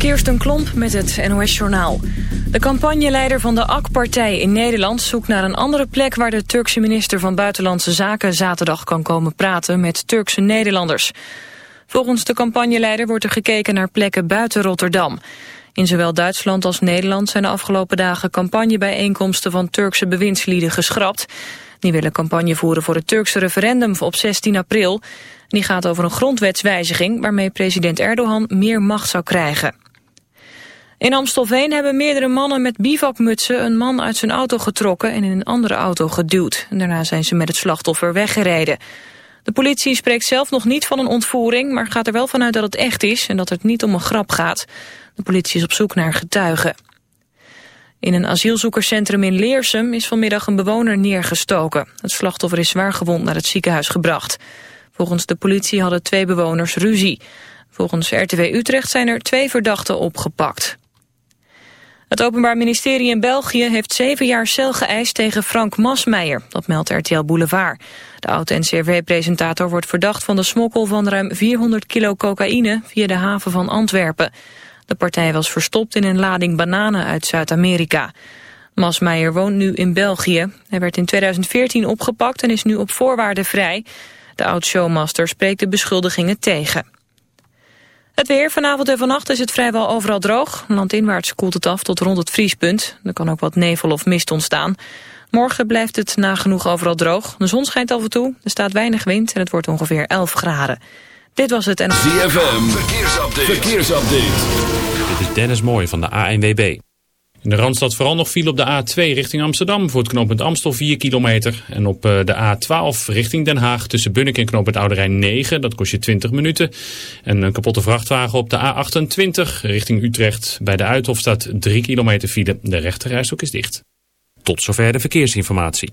Kirsten Klomp met het NOS-journaal. De campagneleider van de AK-partij in Nederland zoekt naar een andere plek... waar de Turkse minister van Buitenlandse Zaken zaterdag kan komen praten met Turkse Nederlanders. Volgens de campagneleider wordt er gekeken naar plekken buiten Rotterdam. In zowel Duitsland als Nederland zijn de afgelopen dagen campagnebijeenkomsten van Turkse bewindslieden geschrapt. Die willen campagne voeren voor het Turkse referendum op 16 april. Die gaat over een grondwetswijziging waarmee president Erdogan meer macht zou krijgen. In Amstelveen hebben meerdere mannen met bivakmutsen een man uit zijn auto getrokken en in een andere auto geduwd. daarna zijn ze met het slachtoffer weggereden. De politie spreekt zelf nog niet van een ontvoering, maar gaat er wel vanuit dat het echt is en dat het niet om een grap gaat. De politie is op zoek naar getuigen. In een asielzoekerscentrum in Leersum is vanmiddag een bewoner neergestoken. Het slachtoffer is zwaar gewond naar het ziekenhuis gebracht. Volgens de politie hadden twee bewoners ruzie. Volgens RTW Utrecht zijn er twee verdachten opgepakt. Het Openbaar Ministerie in België heeft zeven jaar cel geëist tegen Frank Masmeijer. Dat meldt RTL Boulevard. De oud-NCRV-presentator wordt verdacht van de smokkel van ruim 400 kilo cocaïne via de haven van Antwerpen. De partij was verstopt in een lading bananen uit Zuid-Amerika. Masmeijer woont nu in België. Hij werd in 2014 opgepakt en is nu op voorwaarden vrij. De oud-showmaster spreekt de beschuldigingen tegen. Het weer. Vanavond en vannacht is het vrijwel overal droog. Landinwaarts koelt het af tot rond het vriespunt. Er kan ook wat nevel of mist ontstaan. Morgen blijft het nagenoeg overal droog. De zon schijnt af en toe, er staat weinig wind en het wordt ongeveer 11 graden. Dit was het en... ZFM, verkeersupdate. verkeersupdate. Dit is Dennis Mooij van de ANWB. In de Randstad vooral nog viel op de A2 richting Amsterdam voor het knooppunt Amstel 4 kilometer. En op eh, de A12 richting Den Haag tussen Bunnik en knooppunt Oude Rijn 9, dat kost je 20 minuten. En een kapotte vrachtwagen op de A28 richting Utrecht. Bij de Uithof staat 3 kilometer file, de rechterrijstok is dicht. Tot zover de verkeersinformatie.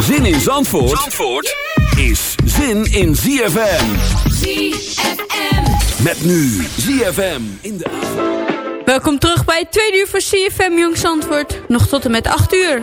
Zin in Zandvoort, Zandvoort is zin in ZFM. ZFM. Met nu ZFM in de avond. Welkom terug bij het tweede uur voor CFM Jong Zandvoort. Nog tot en met 8 uur.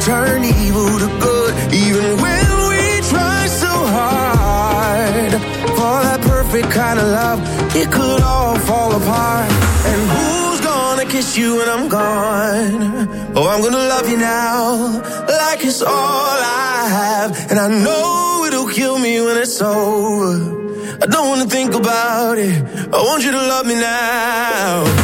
turn evil to good, even when we try so hard. For that perfect kind of love, it could all fall apart. And who's gonna kiss you when I'm gone? Oh, I'm gonna love you now, like it's all I have. And I know it'll kill me when it's over. I don't wanna think about it. I want you to love me now.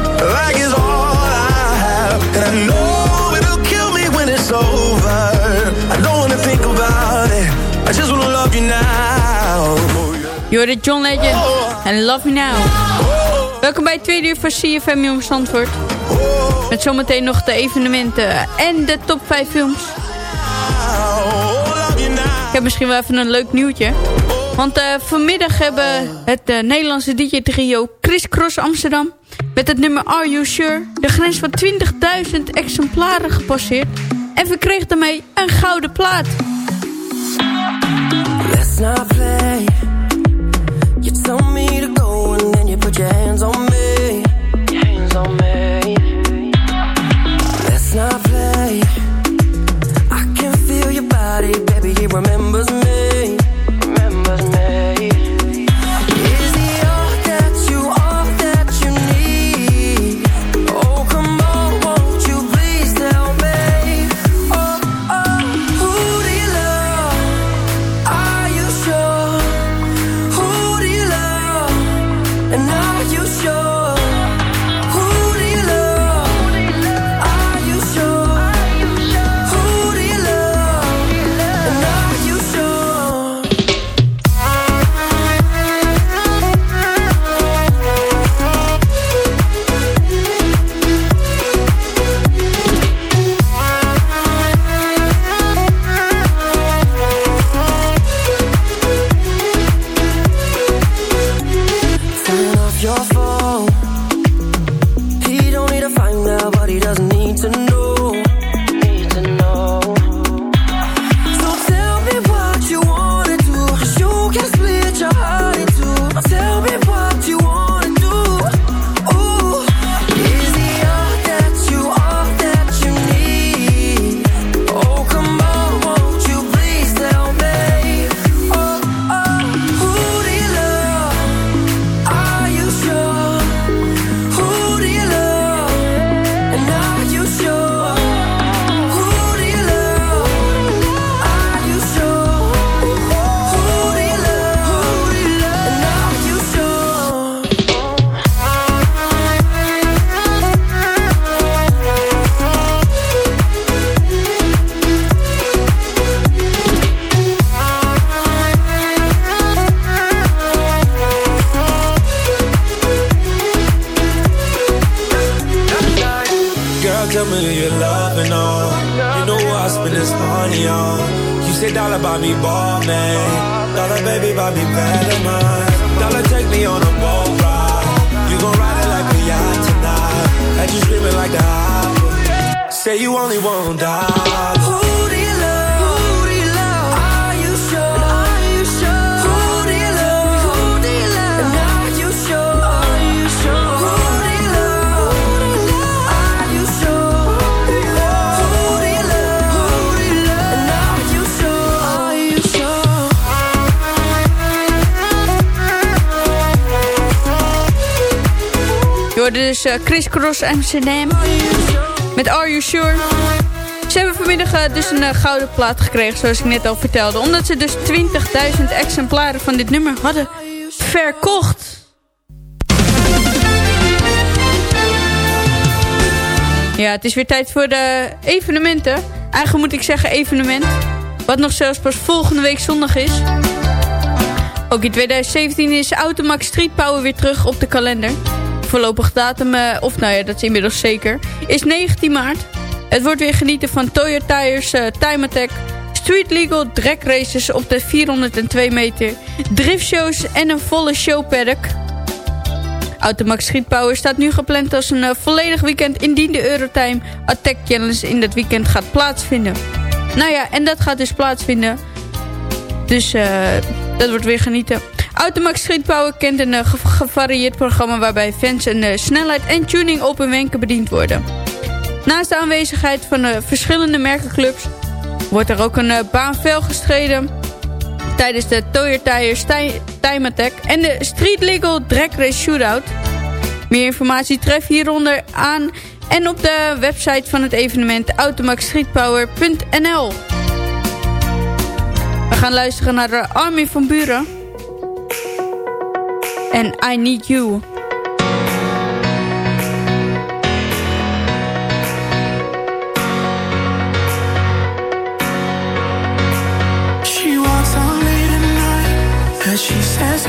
Jorden John Legend en Love Me Now. Welkom bij het tweede uur van CFM Jong Zandvoort. Met zometeen nog de evenementen en de top 5 films. Ik heb misschien wel even een leuk nieuwtje. Want eh, vanmiddag hebben het uh, Nederlandse DJ-trio Chris Cross Amsterdam... met het nummer Are You Sure de grens van 20.000 exemplaren gepasseerd... en verkreeg daarmee een gouden plaat. Let's play. put your hands on me. Dus Chris Cross Amsterdam met Are You Sure? Ze hebben vanmiddag eh, dus een eh, gouden plaat gekregen, zoals ik net al vertelde. Omdat ze dus 20.000 exemplaren van dit nummer hadden verkocht. Ja, het is weer tijd voor de evenementen. Eigenlijk moet ik zeggen evenement. Wat nog zelfs pas volgende week zondag is. Ook in 2017 is Automax Street Power weer terug op de kalender. Voorlopig datum, eh, of nou ja, dat is inmiddels zeker, is 19 maart. Het wordt weer genieten van Toyota Tires, eh, Time Attack, Street Legal drag races op de 402 meter, driftshows en een volle showpaddock. Automax Street Power staat nu gepland als een eh, volledig weekend indien de Eurotime Attack Challenge in dat weekend gaat plaatsvinden. Nou ja, en dat gaat dus plaatsvinden. Dus dat wordt weer genieten. Automax Street Power kent een eh, ge- gevarieerd programma... waarbij fans een eh, snelheid en tuning op hun wenken bediend worden. Naast de aanwezigheid van eh, verschillende merkenclubs... wordt er ook een baan fel gestreden... tijdens de Toyota Tires Ti- Time Attack... en de Street Legal Drag Race Shootout. Meer informatie tref hieronder aan... en op de website van het evenement automaxstreetpower.nl. We gaan luisteren naar de Army van Buren. En I Need You. She walks on late at night as she says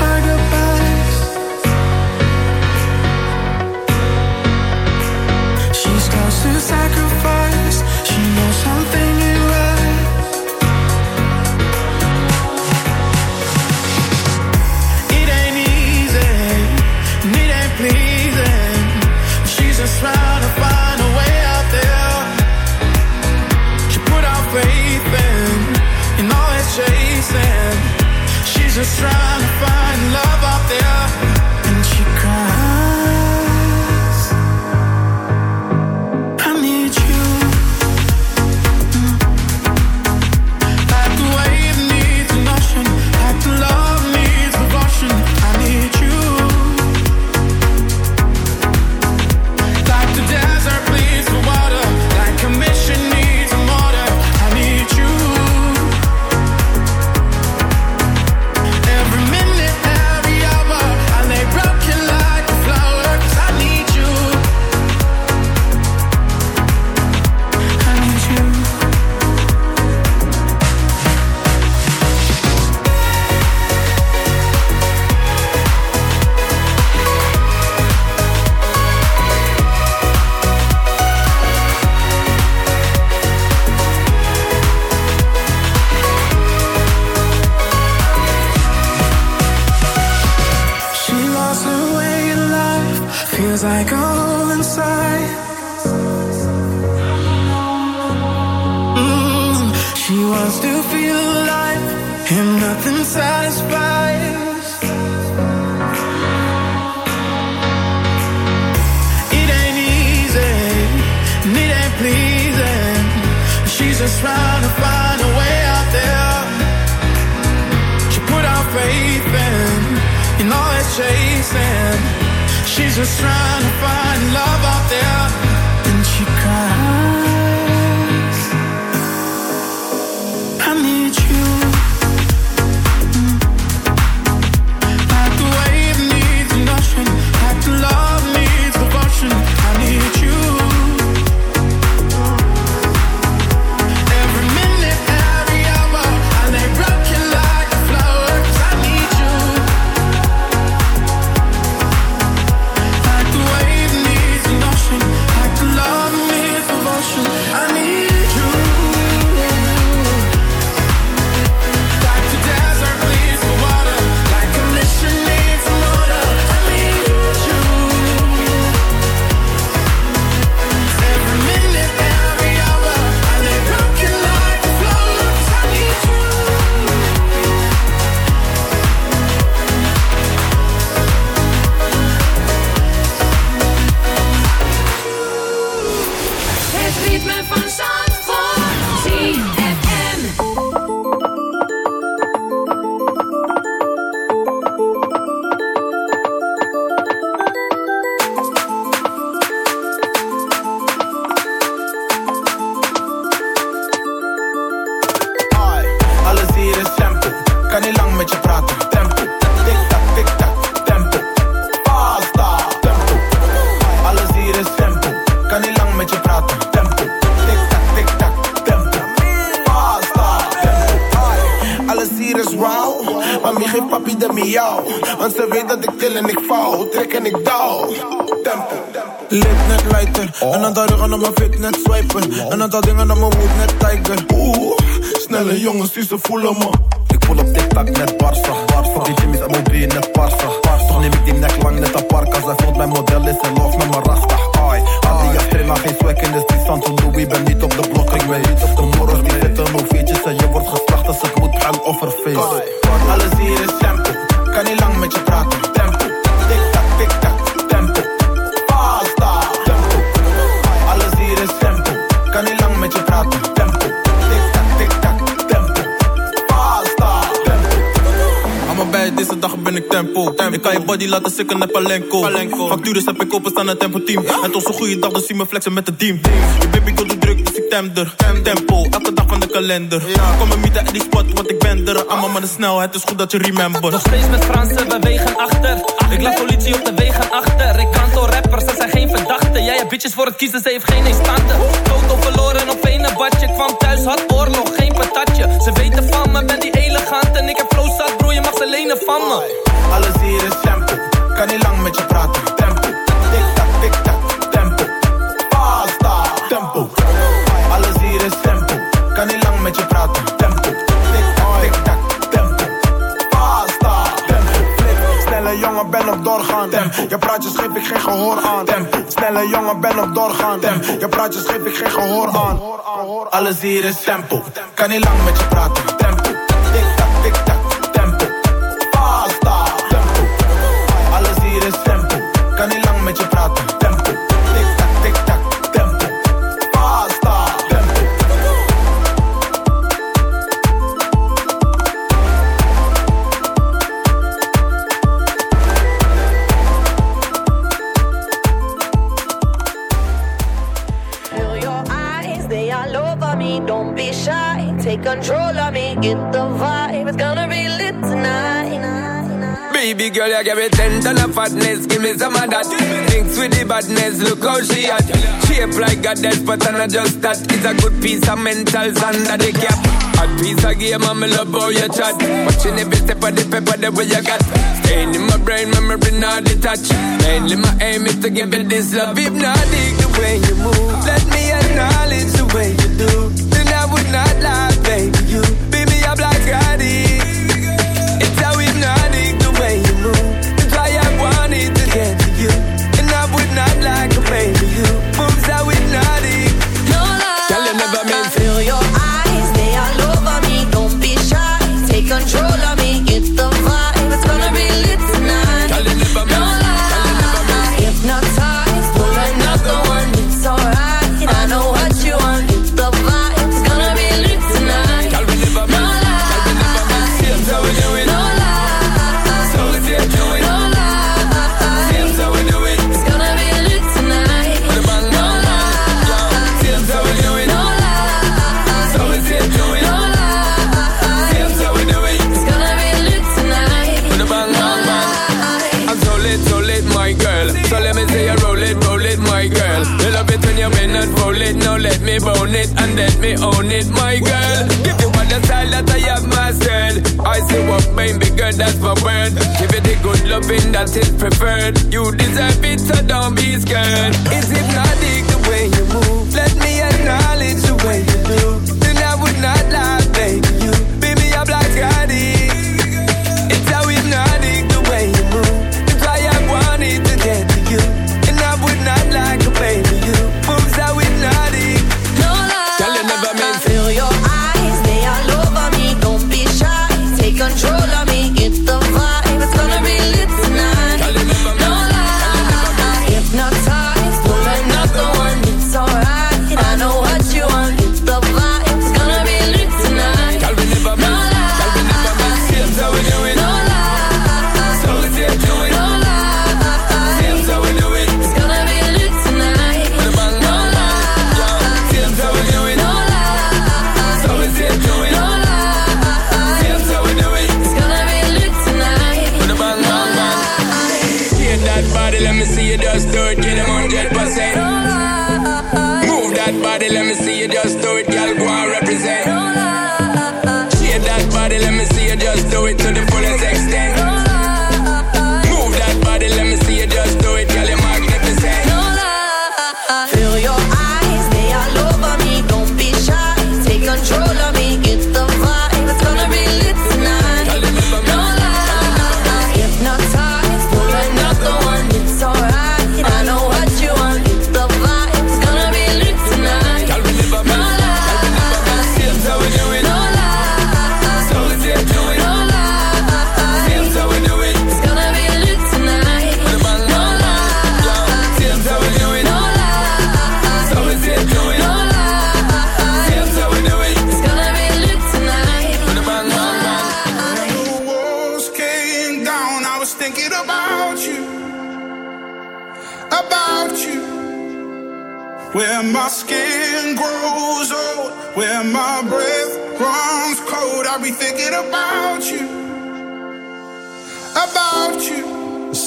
flexen met het team. Je baby wil de druk, dus ik temder. Tempo, elke dag van de kalender. Kom me mieten uit die spot, want ik ben er. Allemaal met de snelheid, het is goed dat je remember. Nog steeds met Fransen, we wegen achter. Ik laat politie op de wegen achter. Ik kan door rappers, ze zijn geen verdachten. Jij hebt bitches voor het kiezen, ze heeft geen instante. Toto verloren op een badje. Kwam thuis, had oorlog, geen patatje. Ze weten van me, ben die elegant. En ik heb flow zat, bro, je mag ze lenen van me. Alles hier is tempo. Kan niet lang met je praten. Met je praten. Tempo. Tik tak, tik tak. Tempo. Basta. Tempo. Flip. Snelle jongen, ben op doorgaan. Tempo. Je praatjes geef ik geen gehoor aan. Tempo. Snelle jongen, ben op doorgaan. Tempo. Je praatjes geef ik geen gehoor aan. Alles hier is tempo. Kan niet lang met je praten. Tempo. Tik tak, control of me. Get the vibe, it's gonna be lit tonight. Baby girl, you give me ten ton of fatness, give me some of that. Thinks with the badness, look how she at. Shape like a dead, but I'm not just that. It's a good piece of mentals under the cap. Hot piece of game, I'm love how you chat. Watching every step of the paper, the way you got. Staying in my brain, memory not detached. Mainly my aim is to give you this love. If not, dig the way you move. Let me acknowledge the way you do not lie, babe. body, let me see you just do it, girl. Go and represent.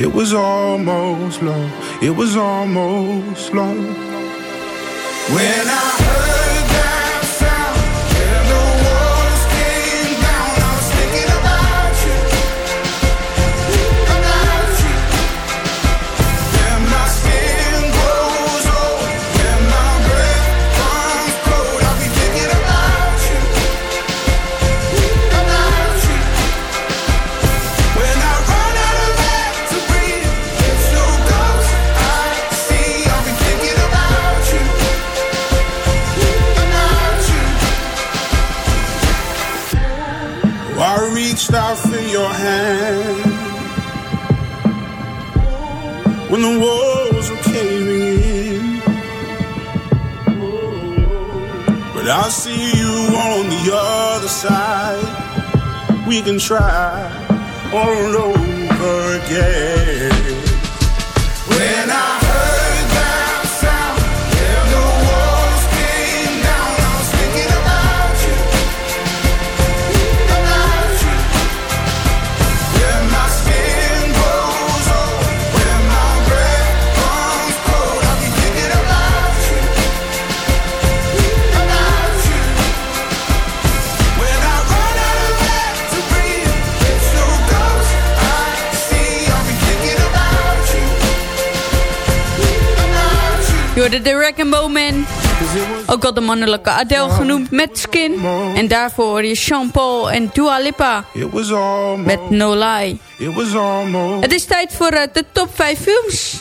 It was almost love. It was almost love. when the walls were caving in. But I see you on the other side. We can try all over again. Hoorde de Rack and Bowman. Ook wel de mannelijke Adele genoemd met Skin. En daarvoor je Sean Paul en Dua Lipa met No Lie. Het is tijd voor eh, de top 5 films.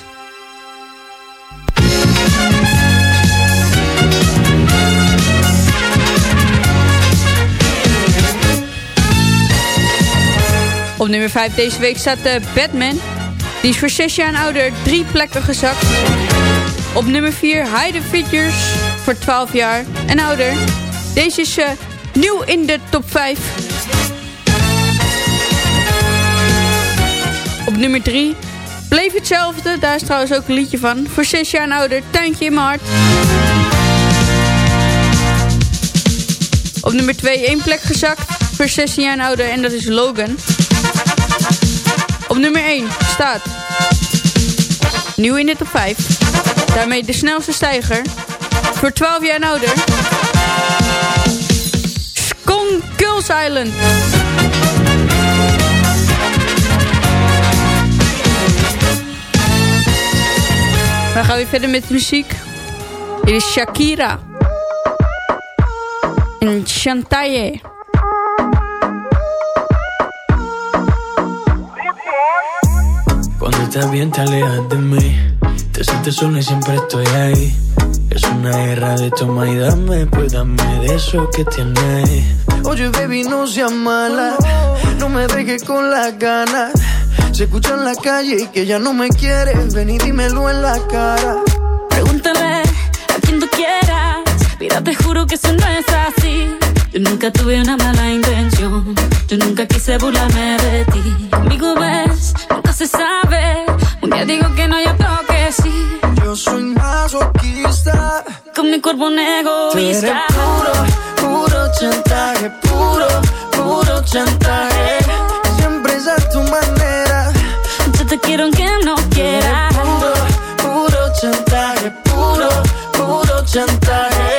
Op nummer 5 deze week staat de Batman. Die is voor 6 jaar ouder drie plekken gezakt. Op nummer 4 Hide Figures voor 12 jaar en ouder. Deze is eh, nieuw in de top 5. Op nummer 3 Bleef hetzelfde, daar is trouwens ook een liedje van. Voor 6 jaar en ouder, Tuintje in mijn. Op nummer 2 één plek gezakt. Voor 16 jaar en ouder en dat is Logan. Op nummer 1 staat... Nieuw in de top 5. Daarmee de snelste stijger. Voor 12 jaar en ouder. Skull's Island. Dan gaan we verder met muziek. Dit is Shakira. En Chantaye. Cuando estás bien te alejas de mí. Te sientes sola y siempre estoy ahí. Es una guerra de toma y dame, pues dame de eso que tienes. Oye, baby, no seas mala. No me dejes con las ganas. Se escucha en la calle y que ya no me quieres. Ven y dímelo en la cara. Pregúntale a quien tú quieras. Mira, te juro que eso no es así. Yo nunca tuve una mala intención. Yo nunca quise burlarme de ti. Conmigo ves, nunca se sabe. Un día digo que no, y otro Yo soy masoquista. Con mi cuerpo un Tú eres egoísta. puro, puro chantaje, puro, puro chantaje. Siempre es a tu manera. Yo te quiero aunque no quieras. Puro, puro chantaje, puro, puro chantaje.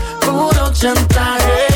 chantaje.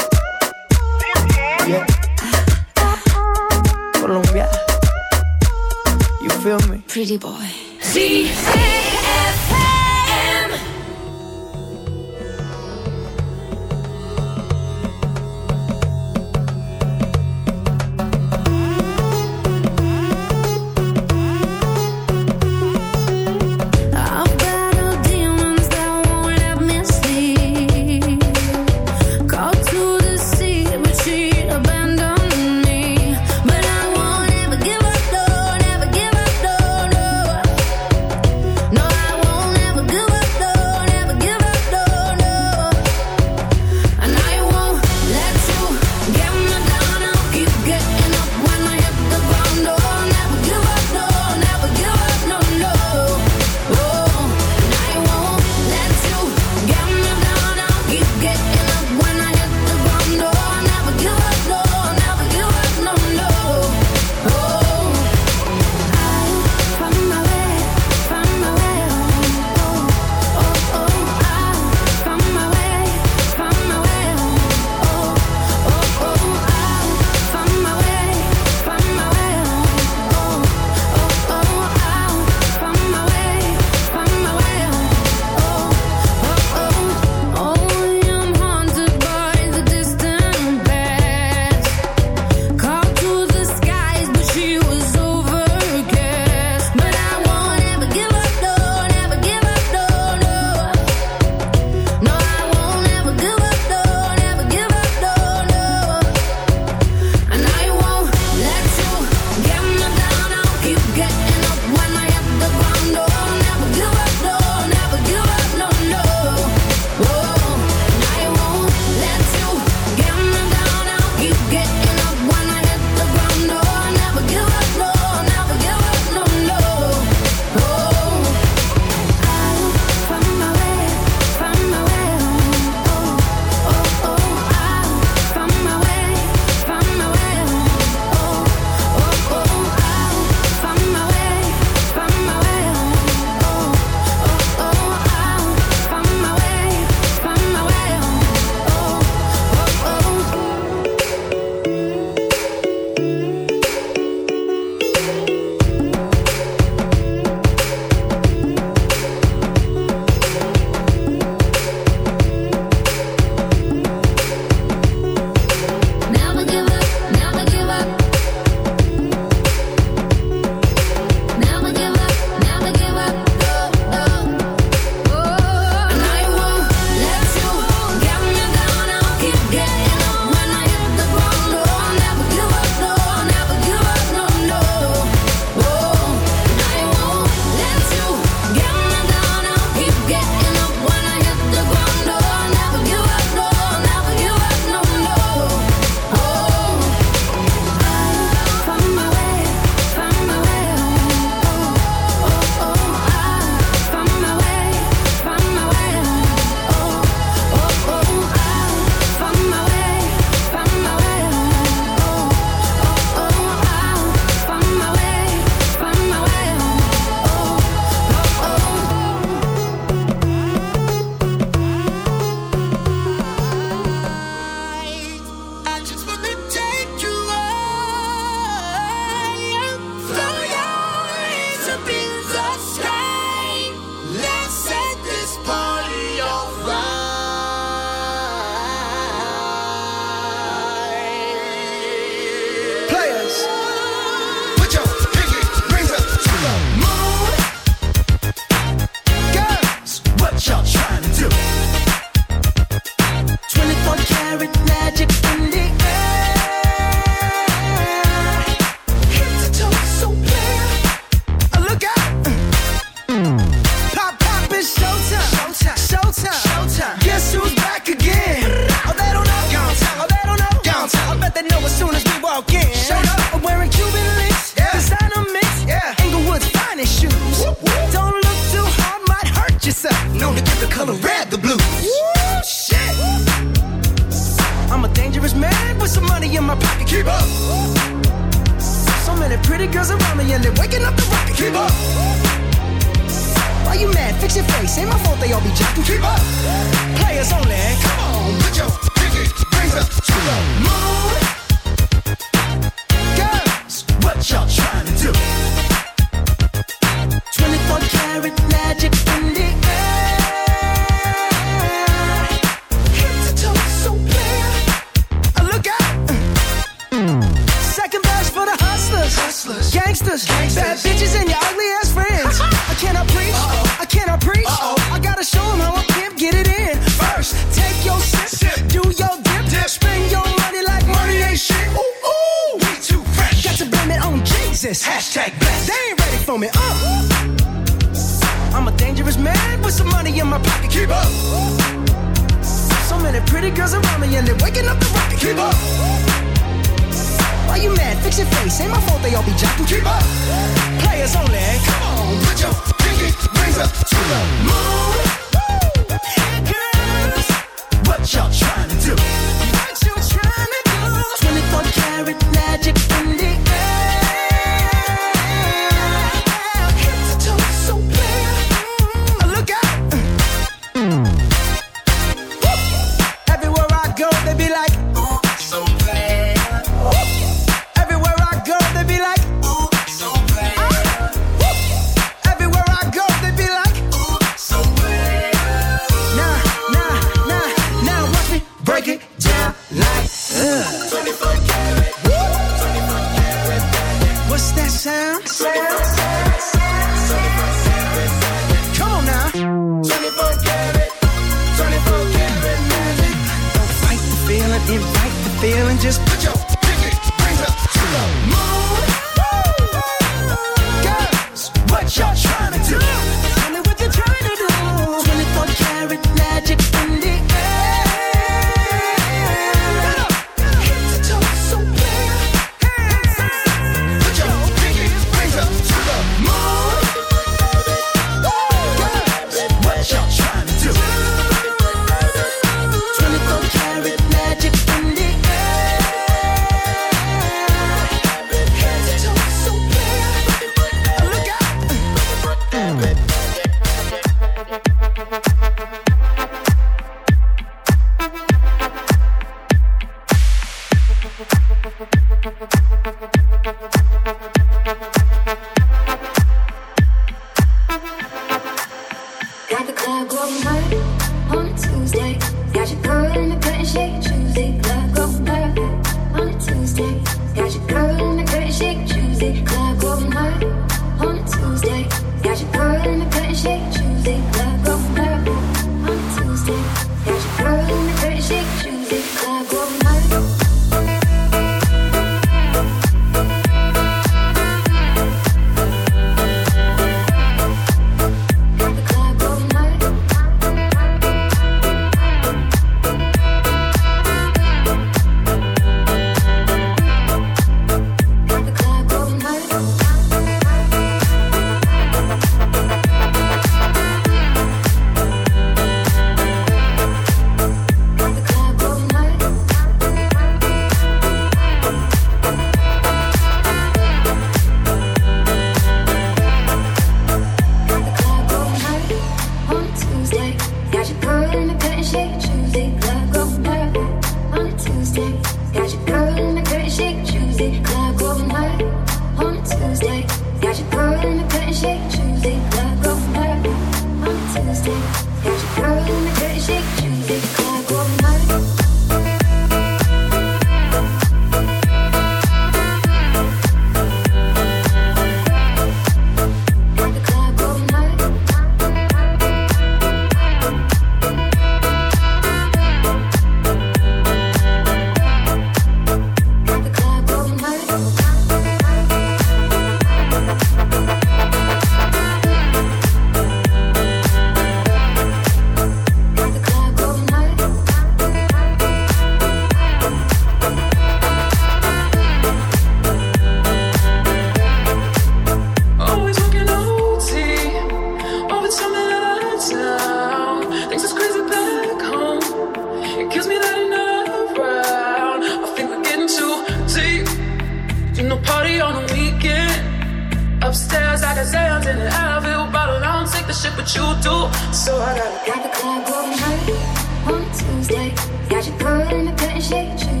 shit, but you do. So I gotta. Got the club going high on Tuesday. Got you caught in a cutting shade.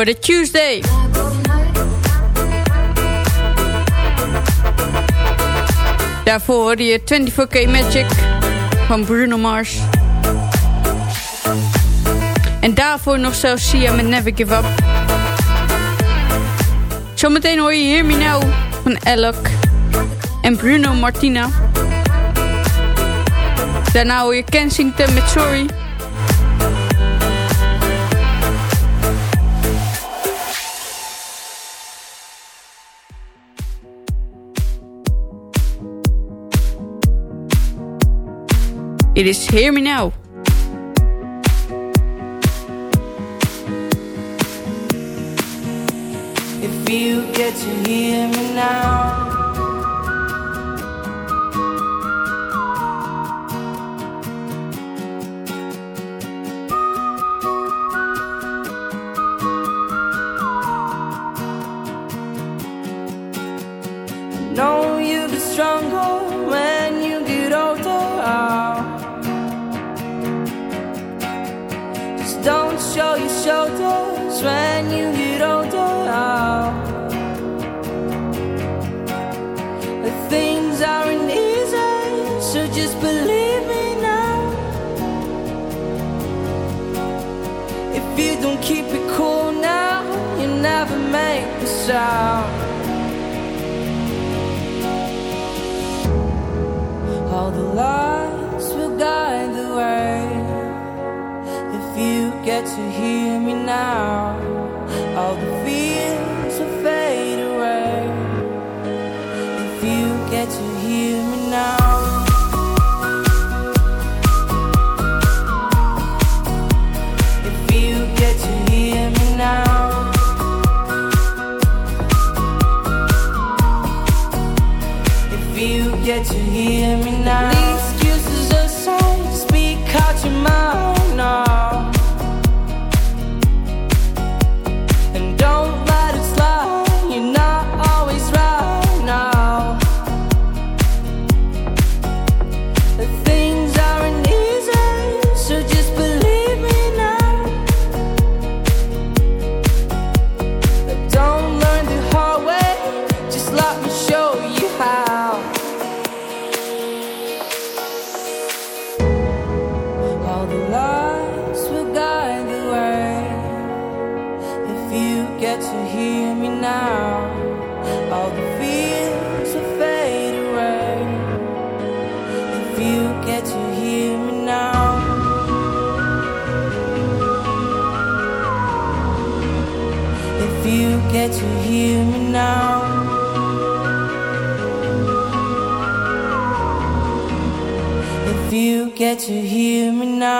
Hoorde Tuesday. Daarvoor hoorde je 24K Magic van Bruno Mars. En daarvoor nog zelfs Sia met Never Give Up. Zometeen hoor je Hear Me Now van Alok en Bruno Martina. Daarna hoor je Kensington met Sorry. It is Hear Me Now. If you get to hear me now. Know you get stronger shoulders when you get older. The things aren't easy, so just believe me now. If you don't keep it cool now, you never make the sound. To hear me now, all the get to hear me now. If you get to hear me now.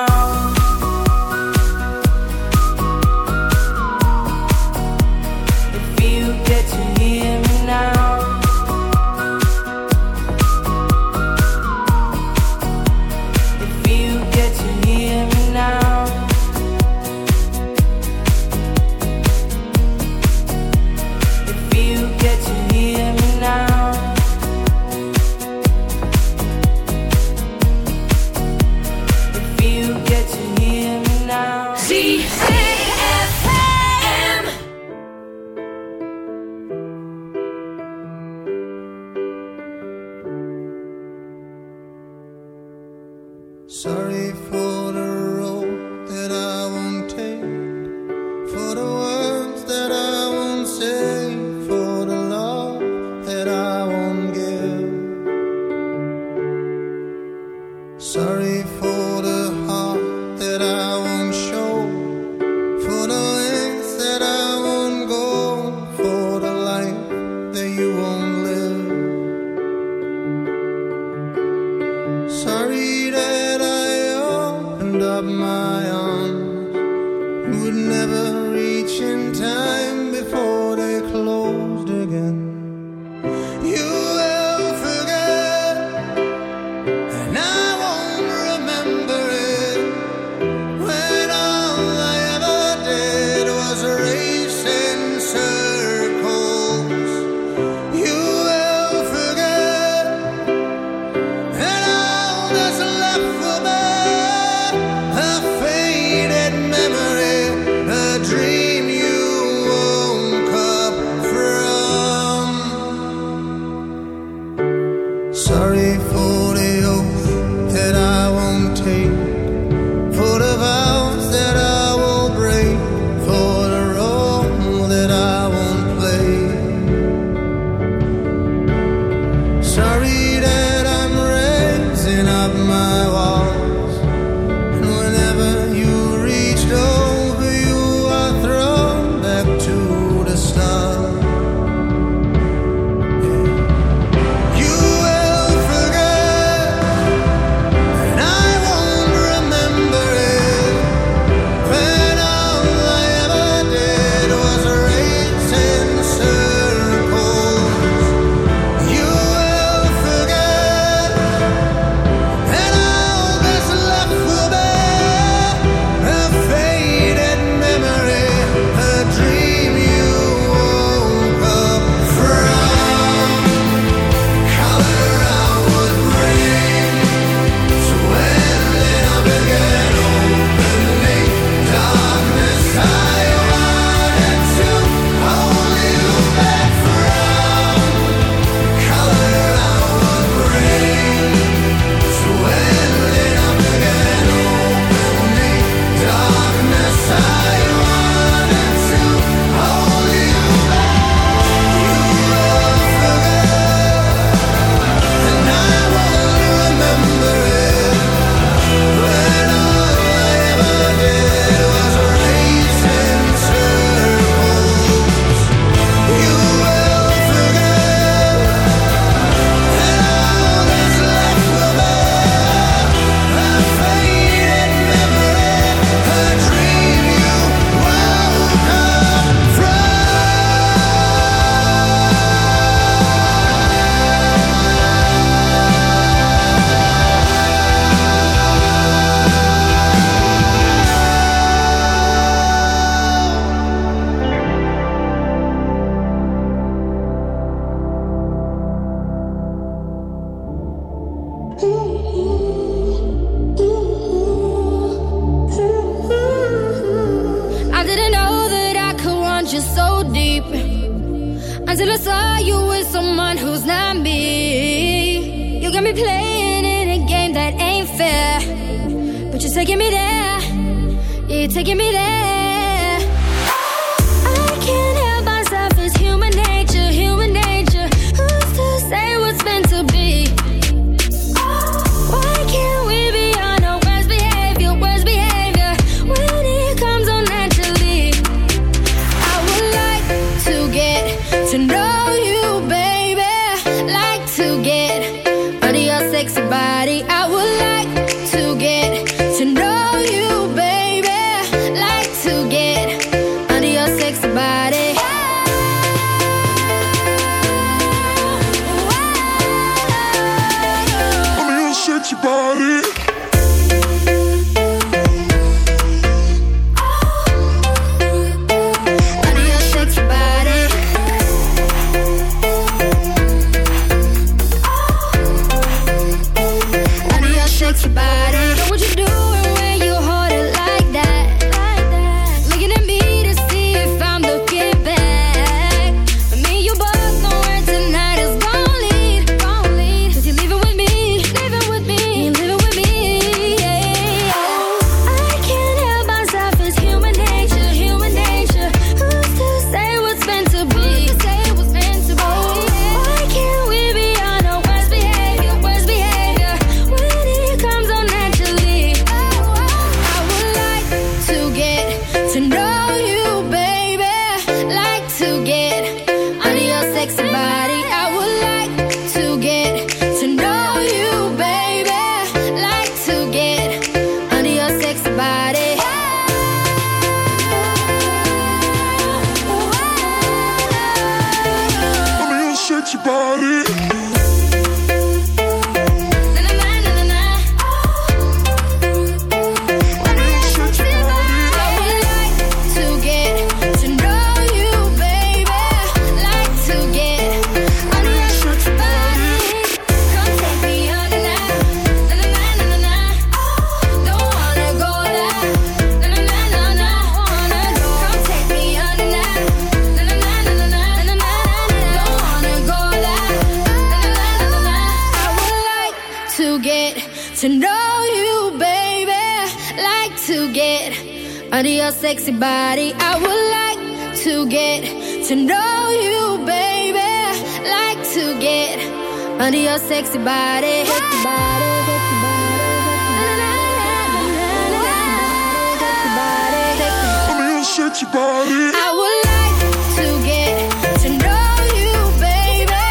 Your body. I would like to get to know you, baby.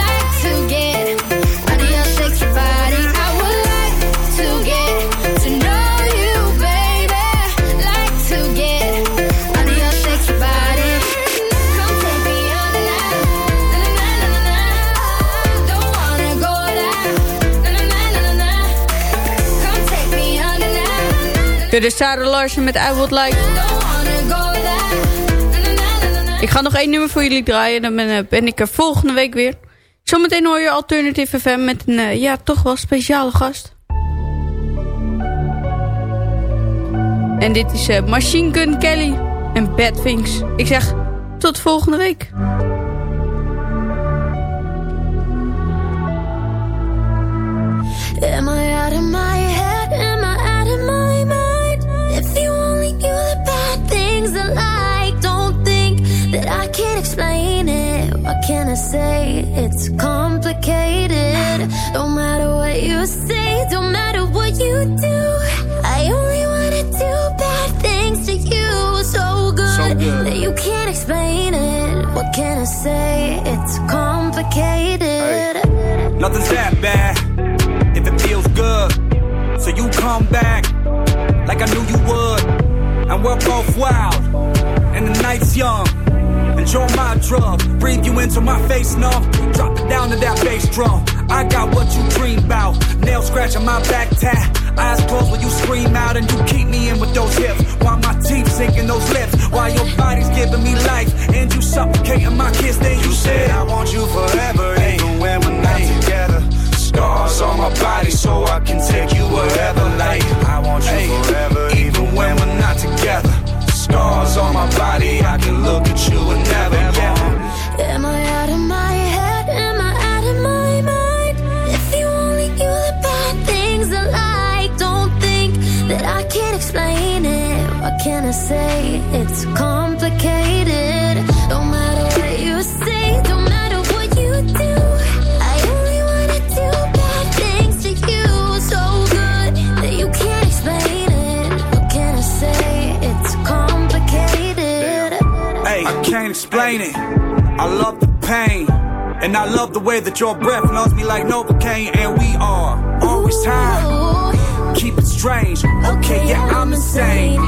Like to get under your sexy body. I would like to get to know you, baby. Like to get under your sexy body. Come take me under now. Na na na na na. Don't wanna go there. Na na na na na. Come take me under now. Dit is Sarah Larsen met I Would Like. Ga nog één nummer voor jullie draaien. Dan ben, eh, ben ik er volgende week weer. Zometeen hoor je Alternative FM met een eh, ja, toch wel speciale gast. En dit is eh, Machine Gun Kelly en Bad Things. Ik zeg tot volgende week. Can I say? It's complicated. Don't matter what you say, don't matter what you do. I only wanna do bad things to you. So good, So good. that you can't explain it. What can I say? It's complicated. Nothing's that bad if it feels good. So you come back like I knew you would. And we're both wild, and the night's young. Enjoy my drug, breathe you into my face, no. Drop it down to that bass drum. I got what you dream about. Nail scratching my back tat. Eyes closed when you scream out and you keep me in with those hips. While my teeth sinking those lips. While your body's giving me life and you suffocating my kiss. Then you said, I want you pain. And I love the way that your breath loves me like Novocaine. And we are always high. Keep it strange. Okay, yeah, I'm insane.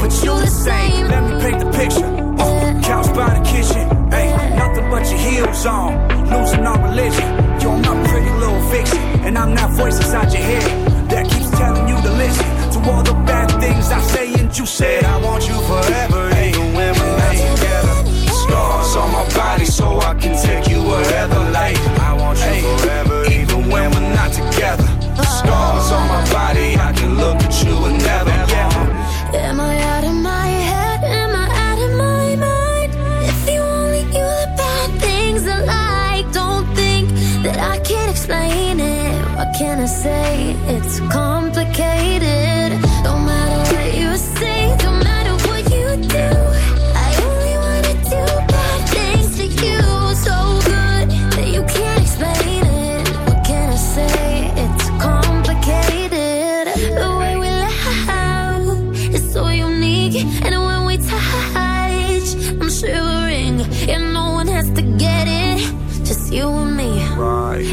But you the same. Let me paint the picture. Uh, couch by the kitchen. Hey, nothing but your heels on. Losing our religion. You're my pretty little fiction. And I'm that voice inside your head that keeps telling you to listen to all the bad things I say and you said. I want you forever, even when we're not together. Scars on my body so I and when we touch, I'm shivering. And no one has to get it, just you and me.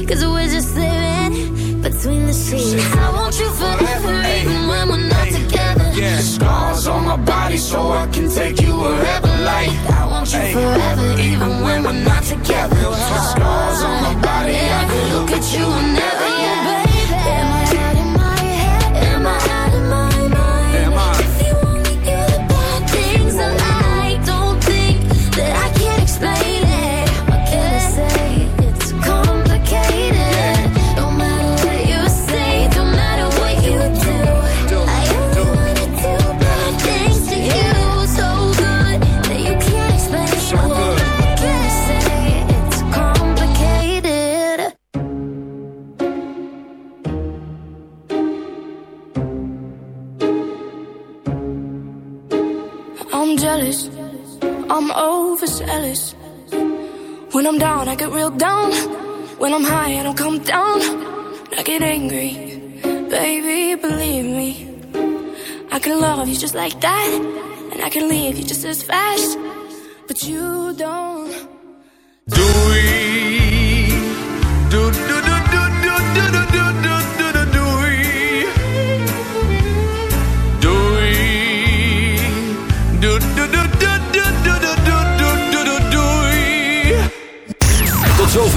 Cause we're just living between the sheets. I want you forever, even when we're not together. Yeah, scars on my body so I can take you wherever. Like I want you forever, even when we're not together. Scars on my body, I can Look at you and I'm down, I get real down. When I'm high, I don't come down. I get angry. Baby, believe me. I can love you just like that. And I can leave you just as fast. But you don't. Doei.